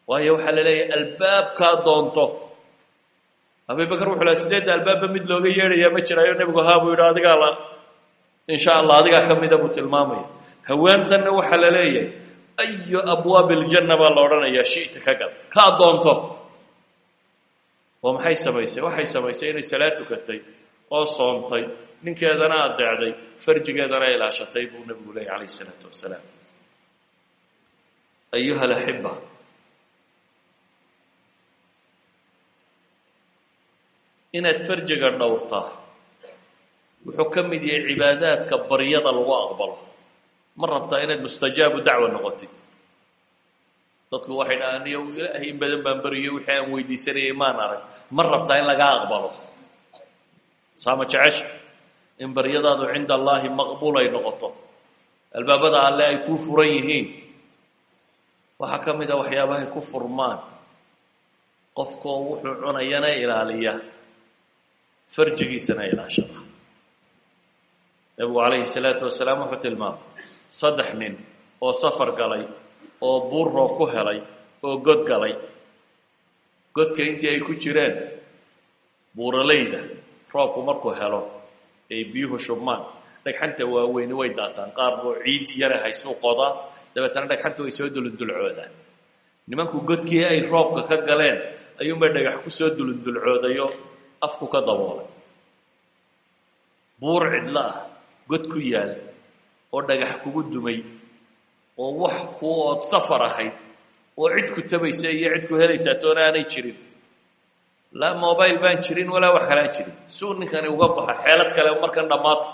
waayo waxaa la leeyahay albaabkaa doonto. Abibakar wuxuu laha sideedda albaabba mid looga yeedhayaa ma jiraayo. Nebigu haa buu yidhi adigaa la insha allah adigaa ka mida buu tilmaamaya. Haweentanna waxaa la leeyahay ayu abwaabi iljanna baa la odhanayaa shita ka gal kaa doonto oo maxay samaysay waxay samaysay inay salaad tukatay oo soontay ninkeedana adeecday farjigeedana ilaashatay buu nebigu leeyay calayh isalaatu wasalaam ayuha alaxiba inaad farjiga dhowrtaa wuxuu ka mid yahay cibaadaadka baryada lagu aqbalo ma rabtaa inaad mustajaabu dacwa noqotid dadku waxay dhahaan iyo ilaahay in badan baan beriyo wixii aan weydiisanayay maan arag. Ma rabtaa in lagaa aqbalo? Saama jecesha? In baryadaadu cinda allaahi maqbuul ay noqoto. Albaabada alle ay kuu furan yihiin. Waxaa ka mid a waxyaabahay ku furmaan. Qofkoo wuxuu cunayana ilaaliya. Farjigiisana ilaashada nebigu calayhi salaatu wasalaam wuxuu tilmaamay saddex nin oo safar galay oo buur roob ku helay oo god galay. Godka intii ay ku jireen buuralayda roobku markuu helo ay biyuhu shubmaan. Dhagxanta waaweyni way daataan qaar buu ciid yare haysuu qodaa dabeetana dhagxanta way soo dulundulcoodaan nimanku godkii ay roobka ka galeen ayuunbay dhagax ku soo dulundulcoodayo afku ka daboolay buur cidlo ah god ku yaal oo dhagax kugu dumay oo wax ku ood safar ahayd oo cid ku tabaysa iyo cid ku helaysaa toona aanay jirin. Laa mobile baan jirin walaa wax kalaan jirin. Suu ninkani uga baxa xeelad kale markan dhammaata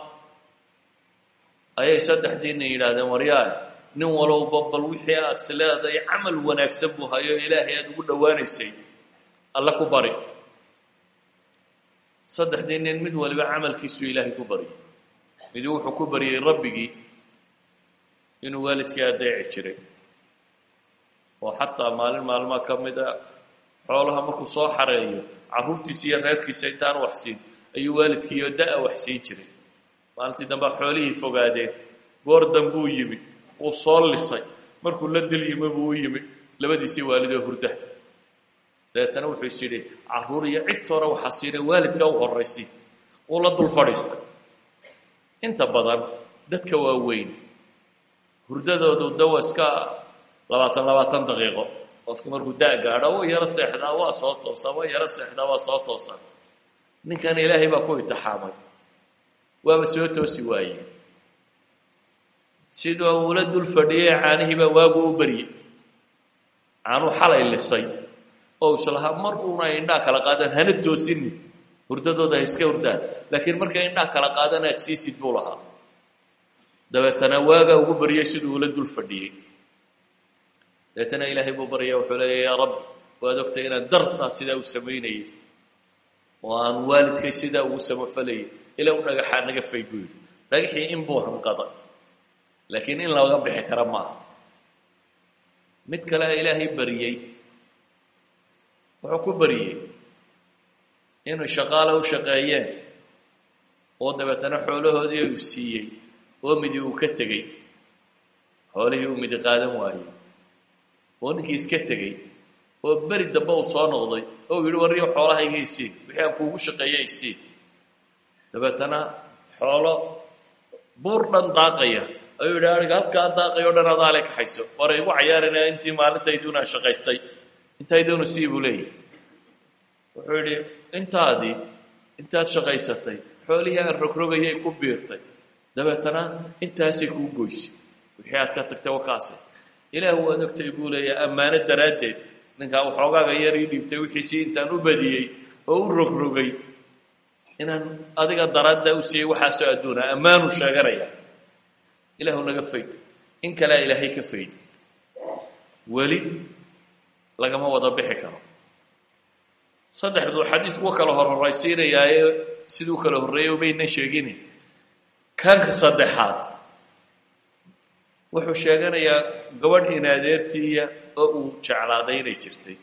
ayay saddexdii nin yidhaahdeen waryaa nin walowba bal wixii aad is leedahay camal wanaagsan buu hayo ilaahay aada ugu dhowaanaysay. Alla ku bari. Saddexdii nin mid waliba camalkiisuu ilaahay ku baryay miduu wuxuu ku baryey rabbigii inuu waalidkii adeeci jiray. Oo xataa maalin maalmaa ka mid a xoolaha markuu soo xareeyo carruurtiisa iyo reerkiisa intaan waxsiin ayuu waalidkiiyo da'a waxsiin jiray. Maalintii dambea xoolihii fogaadeen goor dambuu yimid wuu soo lisay. Markuu la dil yimi buu u yimid labadiisii waalidoo hurda. Dabeetana wuxuu is yidhi carruur iyo cid toora waxaa siinay waalidka u horraysi wuu la dul fadhiistay. Inta badan dadka waaweyn hurdadoodu dawa iska labaatan labaatan daqiiqo. Qofki markuu da gaadho wuu yaro seexdaa waa soo toosaa waa yaro seexdaa waa soo toosaa. Ninkan ilaahay baa ku itixaamay waaba soo toosi waaye sidoo uula dul fadhiyey caanihiibaa waagu u baryey caanuu xalay lisay. Oo islahaa mar uuna indhaa kala qaadaan hana toosinin hurdadooda ha iska hurdaan. Laakiin markay indhaa kala qaadaan aad siisid buu lahaa dabeetana waagaa ugu baryay siduu ula dul fadhiyey dabeetana ilaahay buu baryaya wuxuu leeya yaa rabbi waad ogtay inaan dartaa sidaa u samaynayay oo aan waalidkay sidaa ugu samafalayay ilaa u dhagaxaa naga fay buu yidhi. Dhagaxii in buu hanqaday laakiin in laga bixi kara maaha. Mid kale ilaahay baryey wuxuu ku baryey inuu shaqaale u shaqeeyeen oo dabeetana xoolahoodii uu siiyey oo midi uu ka tegey. Xoolihii uu midi qaadan waayey. Oo ninkii iska tegey. Oo beri dambe uu soo noqday. Oo yidhi warriyo xoolahayga isii wixii aan kuugu shaqeeye isii dabeetana xoolo buur dhan daaqaya. Ayuu yidhi ariga halkaa daaqay o dhan adaa le kaxayso war igu cayaarina intii maalintayduuna shaqaystay. Intayduunu sii buu leeyahy. Wuxuu yidhi intaadii intaad shaqaysatay. Xoolihii aan rogrogayay ku biirtay dabeetana intaasay kuu goysay wixii aad ka tagtay wakaase ilaahu waad ogtay buu leeyahay ammaano daraaddeed. Ninkaa waxoogaaga yar ii dhiibtay wixiisii intaan u badiyey oo u rogrogay. Inaan adiga daraadda u siiyey waxaasoo adduuna ammaanuu sheeganaya. Ilaahu naga fayd in kalea ilaahay ka fayda. Weli lagama wada bixi karo. Saddexdu xadiisku wa kala horhoraysiinayaaye siduu kala horreeyay umaynan sheegini kanka saddexaad. Wuxuu sheeganayaa gabadh inaadeertiiya oo uu jeclaaday inay jirtay.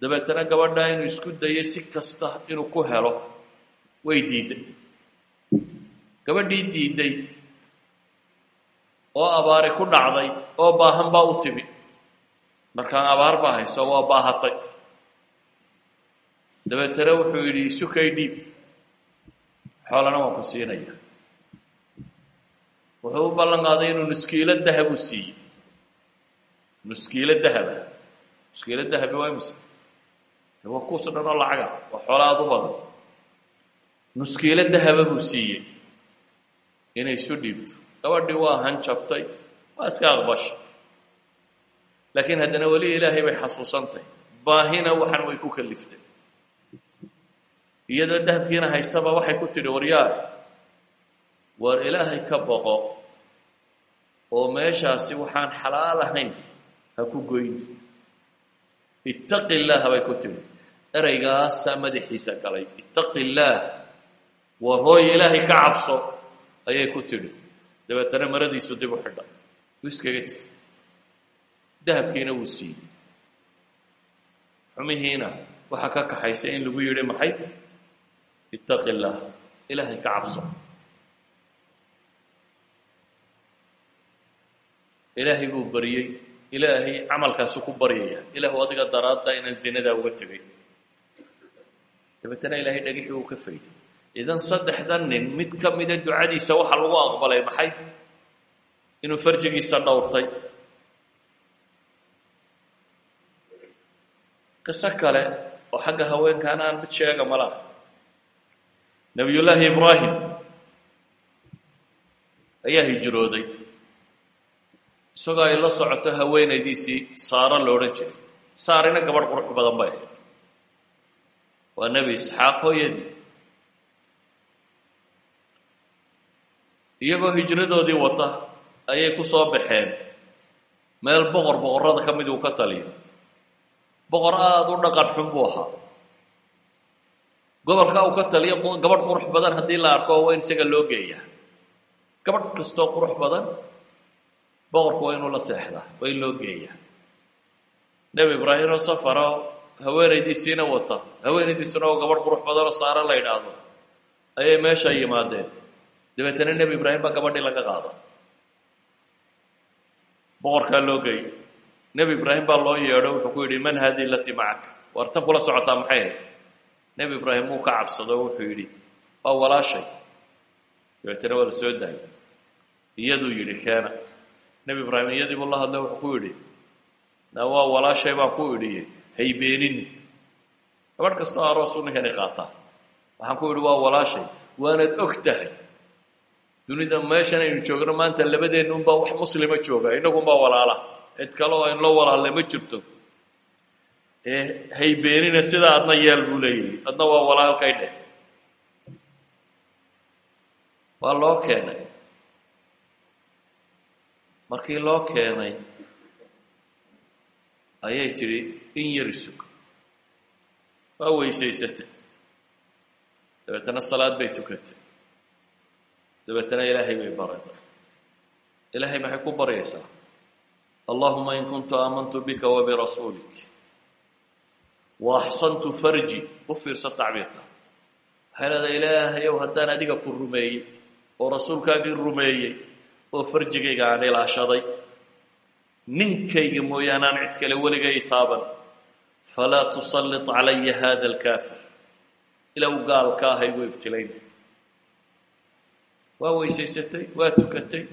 Dabeetana gabadhaa inuu isku dayay si kasta inuu ku helo way diidday. Gabadhii diidday oo abaari ku dhacday oo baahan baa u timi. Markaan abaar baa hayso waa baahatay. Dabeetana wuxuu yidhi sukay dhiib. Xoolana waan ku siinaya wuxuu u ballan qaaday inuu nuskiilo dahabuu siiyey. Nuskiilo dahaba nuskiilo dahabi waa imise de waa kuusa oo lacaga. Waa xoola u badan. Nuskiilo dahaba buu siiyey. Inay isu dhiibto. Gabadhii waa hanjabtay waa iska aqbasha laakiin haddana weli ilaahay bay xasuusantay baahina waxan way ku kaliftay. Iyadoo dahabkiina haystaba waxay ku tidhi waryaa war ilaahay ka boqo oo meeshaasi waxaan xalaal ahayn ha ku goyni ittaqi illaaha bay ku tidhi ereygaasaa madaxiisa galay. Ittaqi illaah war hooy ilaahay ka cabso ayay ku tidhi dabeetana maradiisu dib u xidha. Wuu iskaga tegey dahabkiina wuu siiyey. Xumihiina waxaa ka kaxaysa in lagu yidhi maxay? Ittaqi illaah ilaahay ka cabso ilaahay buu baryey ilaahay camalkaasu ku baryaya ilaahu adiga daraadda inaan zinadaa uga tegay. Dabeetana ilaahay dhagixii uu ka fayday. Idan saddexdan nin mid ka mida ducadiisa waxaa lagu aqbalay maxay? Inuu farjigiisa dhowrtay. Qiso kale oo xagga haweenkaana aan mid sheega malaha nebiyullaahi ibraahim ayaa hijrooday isagoo ay la socoto haweenaydiisii saaro lo odhan jiray. Saarina gabadh qurux badan bay ahayd. Waa nebi isxaaq hooyadii. Iyagoo hijradoodii wata ayay ku soo baxeen. Meel boqor boqorrada ka mid uu ka taliyo. Boqor aada u dhaqan xun buu ahaa. Gobolka uu ka taliyo gabadh qurux badan haddii la arko waa in isaga loo geeyaa. Gabadh kastoo qurux badan boqorku waa inuu la seexdaa waa in loo geeyaa. Nebi ibraahim oo safaro haweenaydiisiina wata haweenaydiisuna oo gabadh qurux badanoo saaro la yidhaahdo ayay meesha yimaadeen. Dabeetana nebi ibraahim baa gabadhii laga qaada. Boqorkaa loo geeyey. Nebi ibraahim baa loo yeedho wuxuu ku yidhi man haadii lati macaka? Waar kula socotaa maxay nebi ibraahim wuu ka cabsado wuxuu yidhi waa walaashay. Dabeetana waa la soo daayay iyaduu yidhi keena nebi ibraahim iyadii buu la hadlay wuxuu ku yidhi na waa walaashay baan ku idhiye haybeenini gabadh kastoo aroosuu ninkani qaataa waxaan ku idhi waa walaashay waanaad og tahay dunida meeshan aynu joogno maanta labadeenna unbaa wax muslima jooga innagunbaa walaala cid kale oo aynla walaalle ma jirto ee haybeenina sidaa adna yeel buu leeyahay adna waa walaalkay dheh waa loo keenay markii loo keenay ayay tidhi in yari sug waa weysaysatay dabeetana salaad bay tukatay. Dabeetana ilaahay bay barayday ilaahay maxay ku baryaysaa allahuma in kuntu aamantu bika wabirasuulik wa axsantu farji. U fiirsa tacbiirka. Waxay leedahay ilaahayow haddaan adiga ku rumeeyey oo rasuulkaagii rumeeyey oo farjigayga aan ilaashaday. Ninkayga mooyaane aan cid kale weligay taaban. Falaa tusallit calaya hada alkaafir. Ilow gaalka ah igu ibtilayn. Waa weysaysatay waa tukatay.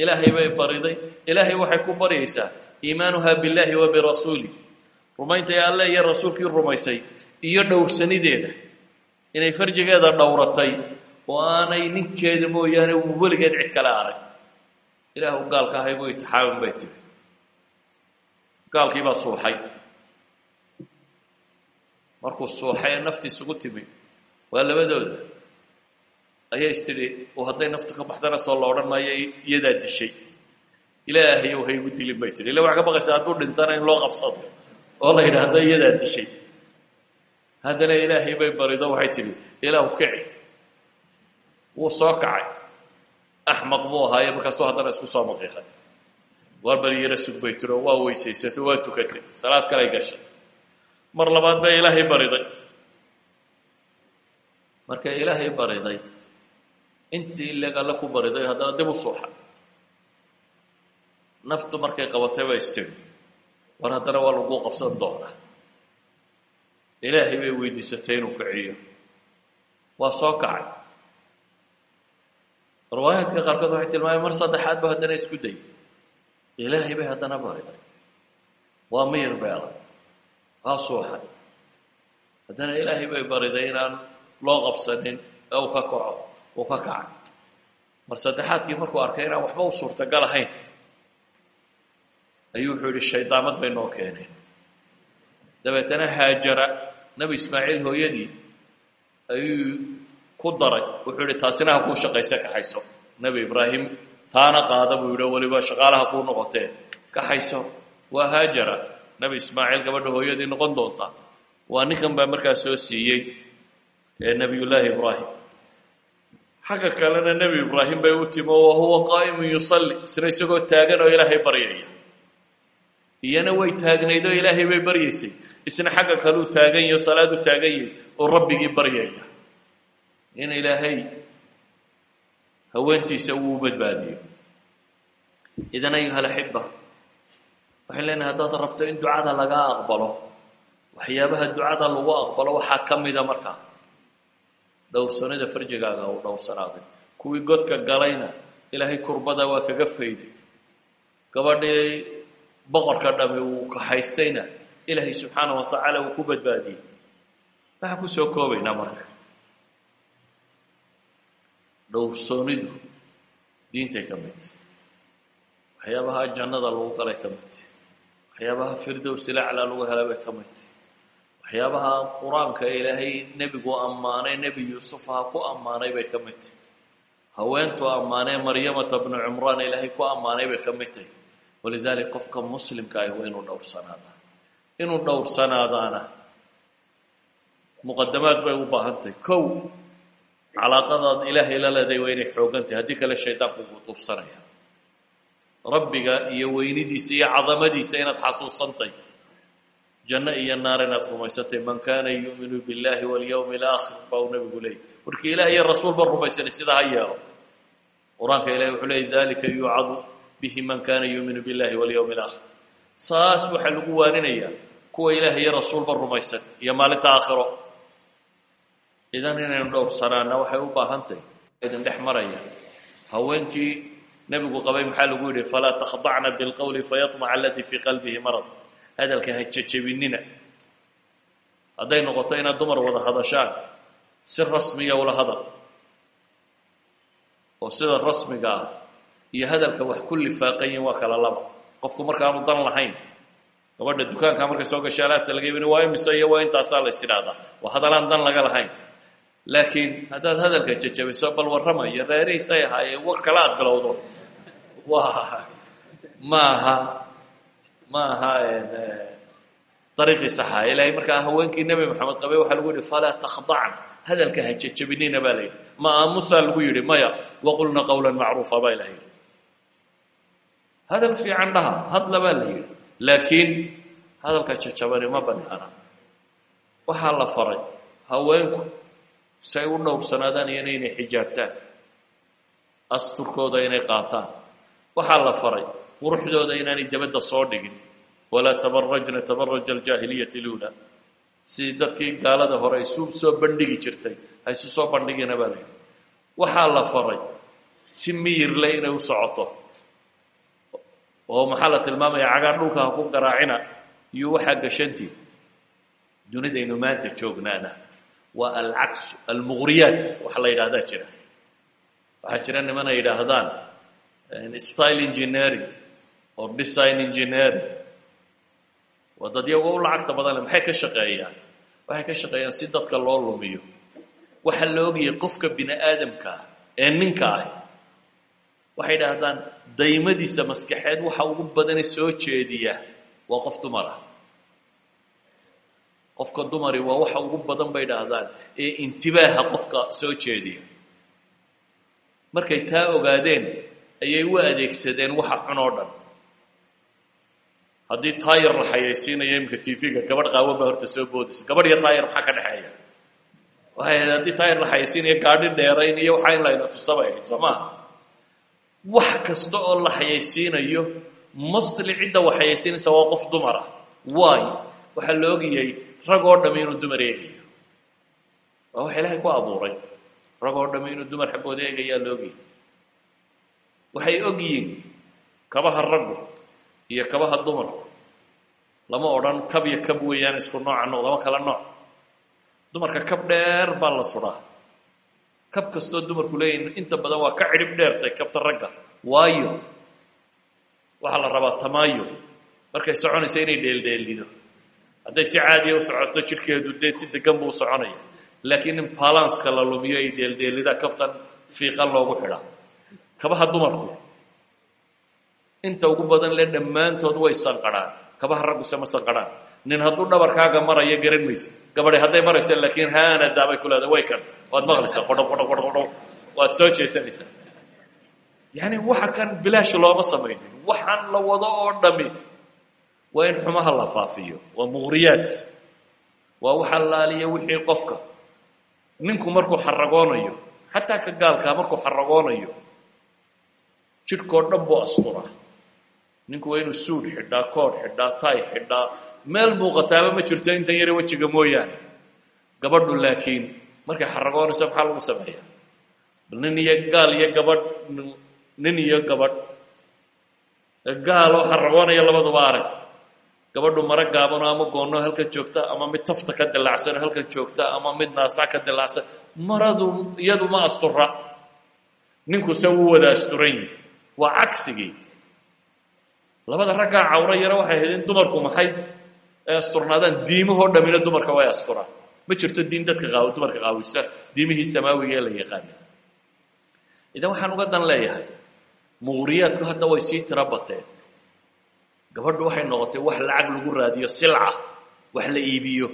Ilaahay bay bariday. Ilaahay waxay ku baryaysaa. Iimaanuha billaahi wa birasuuli rumayntay alle iyo rasuulkii rumaysay iyo dhowrsanideeda. Inay farjigeeda dhowratay oo aanay ninkeeda mooyaane weligeed cid kale arag ilaahu gaalka ahay buu itixaamin bay tiri. Gaalkii baa suuxay. Markuu suuxay nafti isugu timi. Waa labadooda. Ayaa is tidhi hadday naftu ka baxdana soo la maayo iyadaa dishay. Ilaahayow ha igu dilin bay tihi illa waxaa ka baqaysaa hadduu dhintana in loo qabsado. Oo la yidhaahdo iyadaa dishay. Haddana ilaahay bay barido waxay tidhi ilaahu kici. Wuu soo kacay axmaq buu ahaaye markaasuu haddana isku soo maqiiqay waar bal yaro tiro waa weysaysatay waa tukatay salaad kalay gashay. Mar labaad bay ilaahay bariday. Markay ilaahay bariday intii ileg alle ku bariday haddana dib u suuxa. Naftu markay qabatay bay istiri war haddana waa lagu qabsan doonaa. Ilaahay bay weydiisatay inuu kiciyo. Waa soo kacay riwaayaadka qaarkood waxay tilmaamay mar saddexaad ba haddana isku dayay ilaahay bay haddana bariday waa miyir beela waa suuxay haddana ilaahay bay bariday inaan loo qabsanin ee uu ka kaco uu ka kacay mar saddexaadkii markuu arkay inaan waxba u suurtagal ahayn ayuu wuxuu yidhi shaydaamad bay noo keeneen. Dabeetana haajara nebi ismaaciil hooyadii ayuu ku daray. Wuxuu yidhi taasina ha kuu shaqayse kaxayso nebi ibraahim taana qaada buu yidhi weliba shaqaalaha kuu noqotee kaxayso waa haajara. Nebi ismaaciil gabadha hooyadii noqon doonta. Waa ninkan baa markaa soo siiyey nebiyullaahi ibraahim. Xagga kalena nebi ibraahim bay u timi wa huwa qaa'imun yusalli. Isna isagoo taagan oo ilaahay baryaya. Iyana way taagnayd oo ilaahay bay baryaysay. Isna xagga kaleu taagan yaho salaadu taagan yahay oo rabbigii baryaya in ilaahay haweentiisa uu badbaadiyo. Idan ayuha alaxiba waxay leenahay haddaad rabto in ducada laga aqbalo waxyaabaha ducada lagu aqbalo waxaa ka mida markaa dhowrsanida farjigaaga uu dhowrsanaaday kuwii godka galayna ilaahay kurbada waa kaga fayday. Gabadhii boqorka dhami uu kaxaystayna ilaahay subxaana wa tacaala uu ku badbaadiyey. Waxaan ku soo koobaynaa marka dhowrsoonidu diintay ka midtay waxyaabaha jannada lagu galay ka midtay waxyaabaha firdowsilacla lagu helay bay ka midtay waxyaabaha qur'aanka ilaahay nebigu ammaanay nebi yuusufa ha ku ammaanay bay ka mid. Tahy haweentuu ammaanee maryamata bnu cumraan ilaahay ku ammaanay bay ka mid. Tahy walidalik qofka muslimka ahi waa inuu dhowrsanaadaa. Inuu dhowrsanaadaana muqadamaad bay u baahan tahay. Kow calaaqadaad ilaahay la leeday waa inay xoogan tahay haddii kale shaydaanku kuu tuufsanaya rabbiga iyo weynidiisa iyo cadamadiisa inaad xasuusantay. Janno iyo naar inaad rumaysantay man kaana yu'minu biاllahi walyawmi alaakhir baa uu nabigu leeyay markii ilaah iyo rasuulba rumaysanay sidaa ha yeelo. Qur'aanka ilahi wuxuu leeyay dalika yucadu bihi man kaana yuuminu biاllahi walyawmi alaakhir saas waxaa lagu waaninayaa kuwa ilaah iyo rasuulba rumaysan iyo maalinta aakhiro idan inaynu dhowrsanaana waxay u baahan tahy idin dhex maraya. Haweenkii nebigu qabay maxaa lagu yidhi falaa takhdacna bilqowli fayaطmaca aladii fii qalbihi marad. Hadalka ha jejebinina hadday noqoto inaad dumar wada hadashaan si rasmiya ula hadal. Oo sida rasmiga ah iyo hadalka wax ku lifaaqan yihiin waa kala laba. Qofku markaanu dan lahayn gabadha dukaanka markay soo gashay alaabta laga yibin waa imise iyo waa intaasaa la is idhaahdaa? Waa hadalaan dan laga lahayn laakiin haddaad hadalka jejebiso bal warramaya reerihiisay ahaayee war kale aad bilowdo. Waa maaha ma aha ariiqii saxa ilahay markaa haweenkii nebi moxamed qabay waxaa lagu yihi falaa takhdacna hadalka ha jejebinina baa la yidhi. Ma aamusaa lagu yidhi maya waqulna qawla macruufa baa ilaha hadal fiican dhaha hadla baa la yidhi. Laakiin hadalka jejabani ma banaana waxaa la faray haweenku si ay u dhowrsanaadaan iyo inay xijaabtaan asturkooda inay qaataan. Waxaa la faray quruxdooda inaanay dabadda soo dhigin. Walaa tabarajna tabaraja aljaahiliyati lula sidii dadkii gaalada hore isu soo bandhigi jirtay ha soo bandhigina baa layidhi waxaa la faray si miyirle inay u socoto. Oo maxaa la tilmaamaya cagaan dhulka ha ku garaacina iyo waxaa gashantii dunidaynu maanta joognaana waa alcaksu almuqriyaat waxa la yidhahdaa jira. Waxaa jira niman ay yidhaahdaan style engineering or design engineering. Waa dad iyagoo u lacagta badan le maxay ka shaqeeyaan? Waxay ka shaqeeyaan si dadka loo lumiyo. Waxaa la ogayay qofka bini aadamkaa ee ninka ahi waxay idhaahdaan daymadiisa maskaxeed waxa ugu badane soo jeediya waa qof dumar ah qofka dumari waa waxa ugu badan bay idhaahdaan ee intibaaha qofka soo jeediya. Markay taa ogaadeen ayay u adeegsadeen waxa xun oo dhan. Haddii taayar la xayaysiinayo iminka tv-ga gabadh qaawan baa horta soo boodaysa gabadh iyo taayar maxaa ka dhexeeya? Waxay ahayd haddii la xayaysiinayo gaadhi dheerayn iyo waxaa in layna tusabay ahayd wax kasta oo la xayaysiinayo mostly cidda wax xayaysiinaysa waa qof dumar ah waay waxaa la ogayay rag oo dhami inuu dumar eegayo waa wax ilaahay ku abuuray. Rag oo dhami inuu dumar xaggooda eegayaa la ogayay waxay og yihiin kabaha raggu iyo kabaha dumarku. Lama odhan kab iyo kab weeyaan isku nooca no lama kala nooc. Dumarka kab dheer baa la sudhaa kab kastoo dumarku leeyihiin inta badan waa ka cidhib dheertay kabta ragga. Waayo. Waxaa la rabaa tamaayo. Markay soconaysa inay dheeldheelido hadday si caadiya u socoto jidhkeedu dee si degan buu soconaya. Laakiin in balanska la lumiyo ay dheeldheelida kabtan fiiqan loogu xidhaa kabaha dumarku inta ugu badan le dhammaantood way sanqadhaan kabaha ragguse ma sanqadhaan nin hadduu dhabarkaaga maraya garan maysid gabadhi hadday maraysa laakiin haanadaabay ku leedahay way kan. Waad maqlaysaa qodho qodho qodho qodho waad soo jeesanaysaa. Yacni waxa kan bilaash looma samaynin. Waxaan la wado oo dhami waa in xumaha la faafiyo. Waa muqriyaad. Waa waxa laaliya wixii qofka. Ninku markuu xaragoonayo xataa ka gaalkaa markuu xaragoonayo jidhkoo dhan buu asturaa. Ninku waa inuu suud xidhaa koodh xidhaa tay xidhaa. Meel muuqataaba ma jirto intan yare wejiga mooyaane. Gabadhu laakiin markay xaragoonayso maxaa lagu sameeya bal nin iyo gaal iyo gabadh nin iyo gabadh. Gaaloo xaragoonaya labaduba arag gabadhu maro gaabano ama goonno halkan joogta ama mid tafta ka dilaacsano halkan joogta ama mid naasaa ka dilaacsan maradu iyadu ma astura ninkuse wuu wada asturan yihi waa cagsigii. Labada raggaa cawro yaro waxay ahayd in dumarku maxay ay asturnaadaan. Diimahoo dhammina dumarka way asturaan. Ma jirto diin dadka qaaw dumarka qaawisa. Diimihii samaawiga ee la yaqaana idan waxaan uga dan leeyahay muqhriyaadku hadda way sii tiro bateen gabadhu waxay noqotay wax lacag lagu raadiyo silca wax la iibiyo.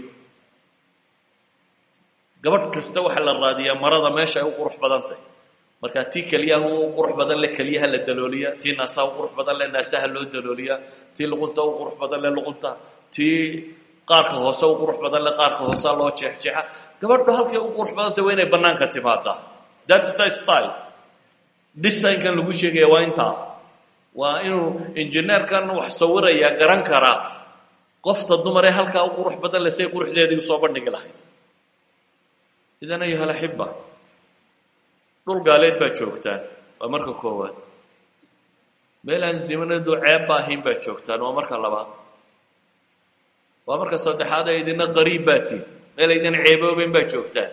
Gabadh kasta waxaa la raadiyaa marada meesha ay u qurux badan tahy markaa tii keliyaha u qurux badan le keliyaha la dalooliya tii naasaha u qurux badan le naasaha loo dalooliya tii luqunta u qurux badan le luqunta tii qaarka hoose u qurux badan le qaarka hoosea loo jeexjeexa. Gabadhu halkay u qurux badantay waa inay bannaanka timaadaa thats the style. Designkan lagu sheegaya waa intaa waa inuu injineerkan wax sawiraya garan karaa qofta dumar ee halkaa u qurux badan le say quruxdeedii u soo bandhigi lahayd idan ayuha alaxiba dhul gaaleed baa joogtaan waa marka koowaad. Meel aan zimanadu ceebba ahayn baa joogtaan waa marka labaad. Waa marka saddexaad ee idina qariib baa tihin meel aydin ceebooben baa joogtaan.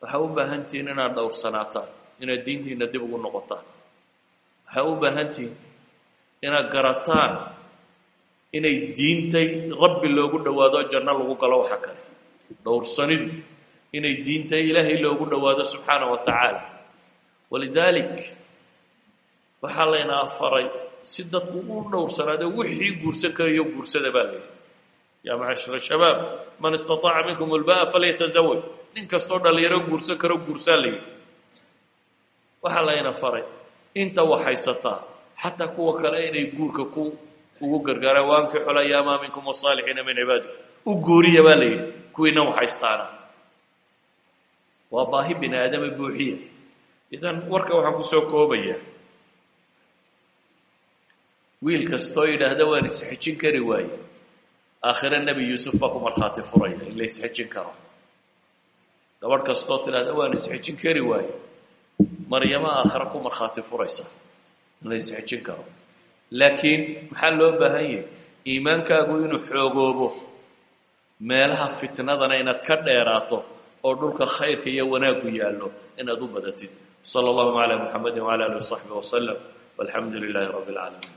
Waxaa u baahan tihiin inaad dhowrsanaataan inaad diintiina dib ugu noqotaan waxaa u baahan tihiin inaad garataan inay diintay rabbi loogu dhowaado janno lagu galo waxa kale. Dhowrsanidu inay diinta ilaahay loogu dhowaado subxaana wa tacaala. Walidaalik waxaa layna afaray si dadku u dhowrsanaado wixii guursan karayo guursada baa la yidhi. Yaa macashira shabaab man istaطaaca minkum ulba'a falyatazawaj nin kastoo dhalinyaro guursan karo guursaa la yidhi. Waxaa layna faray inta waxaysataa xataa kuwa kale inay guurka ku ugu gargaaraan waankixu layaamaa minkum wasaalixiina min cibaadi. U guuriya baa la yidhi kuwiina waxaystaana waa baahi bini aadama buuxiya. Idan warka waxaan ku soo koobaya wiil kastoo yidhaahda waan isxejin kari waaye. Aakhire nebi yuusuf baa ku markhaati furaya in la isxejin karo. Gabadh kastoo tidhahda waan isxejin kari waaye maryamo aakhire ku markhaati furaysa. In la isxejin karo. Laakiin maxaa loo baahan yahay? Iimaankaagu inuu xoogoobo meelaha fitnadana inaad ka dheeraato oo dhulka khayrka iyo wanaaggu yaallo inaad u badatid. Sala allahuma calaa muxamadi wcala alih wasaxbi wasalam walxamdu lilaahi rabbi اlcaalamiin